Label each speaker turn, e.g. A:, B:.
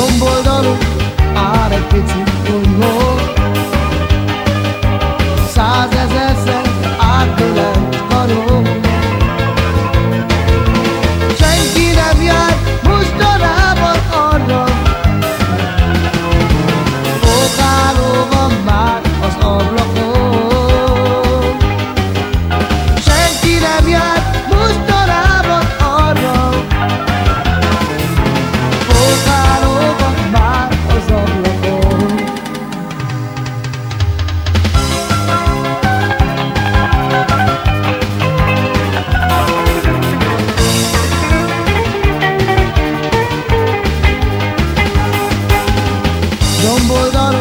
A: Jobboldaluk áll egy picit boy, daughter.